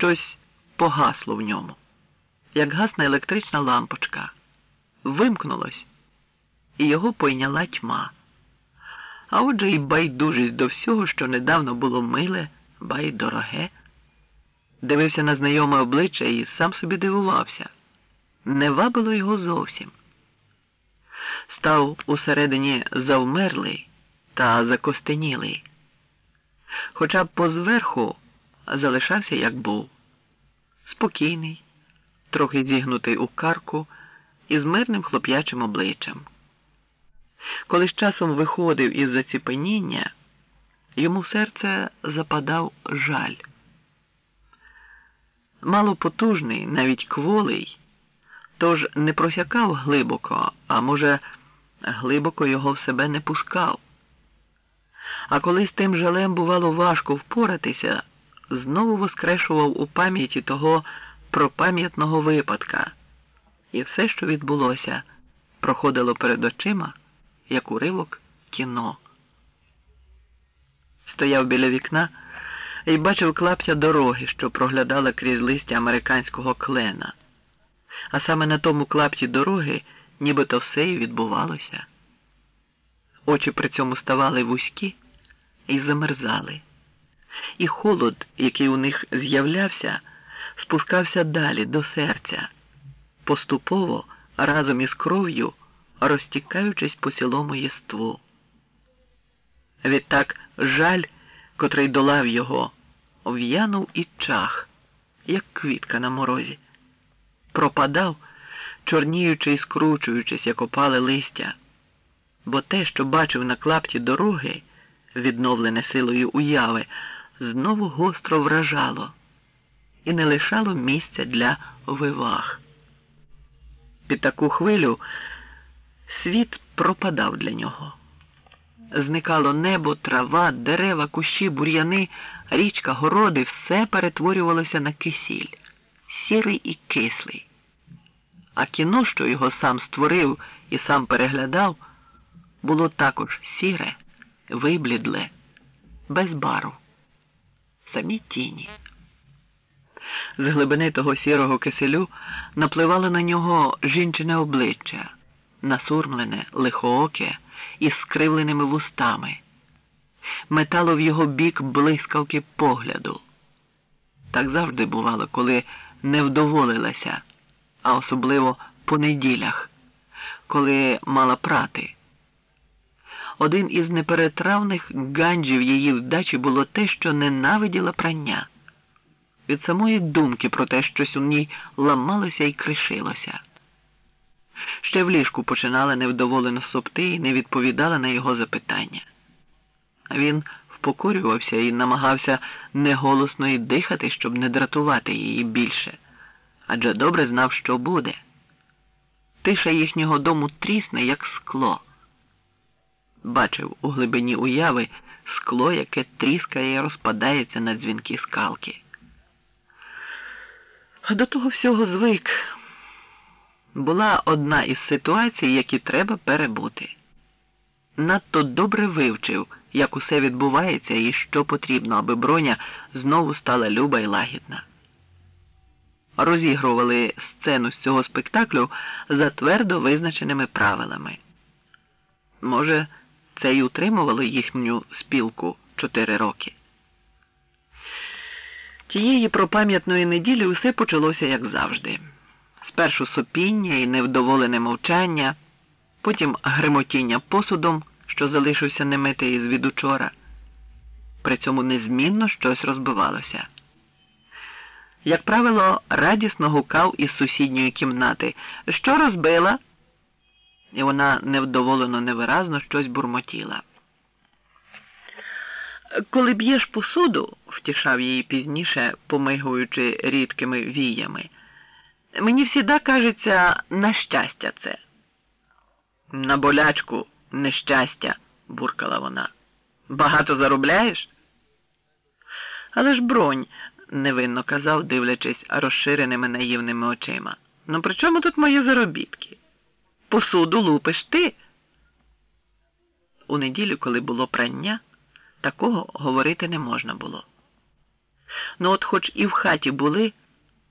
щось погасло в ньому, як гасна електрична лампочка, вимкнулось, і його пойняла тьма. А отже і байдужість до всього, що недавно було миле, ба й дороге. Дивився на знайоме обличчя і сам собі дивувався. Не вабило його зовсім. Став усередині завмерлий та закостенілий, хоча б позверху залишався, як був, спокійний, трохи зігнутий у карку і з мирним хлоп'ячим обличчям. Коли з часом виходив із заціпеніння, йому в серце западав жаль. Малопотужний, навіть кволий, тож не просякав глибоко, а може, глибоко його в себе не пускав. А коли з тим жалем бувало важко впоратися, знову воскрешував у пам'яті того пропам'ятного випадка, і все, що відбулося, проходило перед очима, як уривок кіно. Стояв біля вікна і бачив клаптя дороги, що проглядала крізь листя американського клена. А саме на тому клапті дороги нібито все і відбувалося. Очі при цьому ставали вузькі і замерзали, і холод, який у них з'являвся, спускався далі до серця, поступово разом із кров'ю розтікаючись по цілому єству. Відтак жаль, котрий долав його, в'янув і чах, як квітка на морозі, пропадав, чорніючи і скручуючись, як опале листя, бо те, що бачив на клапті дороги, відновлене силою уяви, знову гостро вражало і не лишало місця для виваг. Під таку хвилю світ пропадав для нього. Зникало небо, трава, дерева, кущі, бур'яни, річка, городи, все перетворювалося на кисіль, сірий і кислий. А кіно, що його сам створив і сам переглядав, було також сіре, виблідле, без бару, самі тіні. З глибини того сірого киселю напливало на нього жінчине обличчя, насурмлене, лихооке із скривленими вустами, метало в його бік блискавки погляду. Так завжди бувало, коли не вдоволилася, а особливо по неділях, коли мала прати. Один із неперетравних ганджів її вдачі було те, що ненавиділа прання. Від самої думки про те, щось у ній ламалося і кришилося. Ще в ліжку починала невдоволено сопти і не відповідала на його запитання. Він впокорювався і намагався неголосно й дихати, щоб не дратувати її більше, адже добре знав, що буде. Тиша їхнього дому трісне, як скло. Бачив у глибині уяви скло, яке тріскає і розпадається на дзвінки скалки. До того всього звик була одна із ситуацій, які треба перебути. Надто добре вивчив, як усе відбувається і що потрібно, аби броня знову стала люба і лагідна. Розігрували сцену з цього спектаклю за твердо визначеними правилами. Може, це й утримувало їхню спілку чотири роки. Тієї пропам'ятної неділі усе почалося як завжди. Спершу сопіння і невдоволене мовчання, потім гримотіння посудом, що залишився немитий від учора. При цьому незмінно щось розбивалося. Як правило, радісно гукав із сусідньої кімнати Що розбила? І вона невдоволено невиразно щось бурмотіла. Коли б'єш посуду, втішав її пізніше, помигуючи рідкими віями. Мені всіда кажеться на щастя це. На болячку нещастя, буркала вона. Багато заробляєш? Але ж бронь, невинно казав, дивлячись розширеними наївними очима. Ну при чому тут мої заробітки? Посуду лупиш ти. У неділю, коли було прання, такого говорити не можна було. Ну от хоч і в хаті були,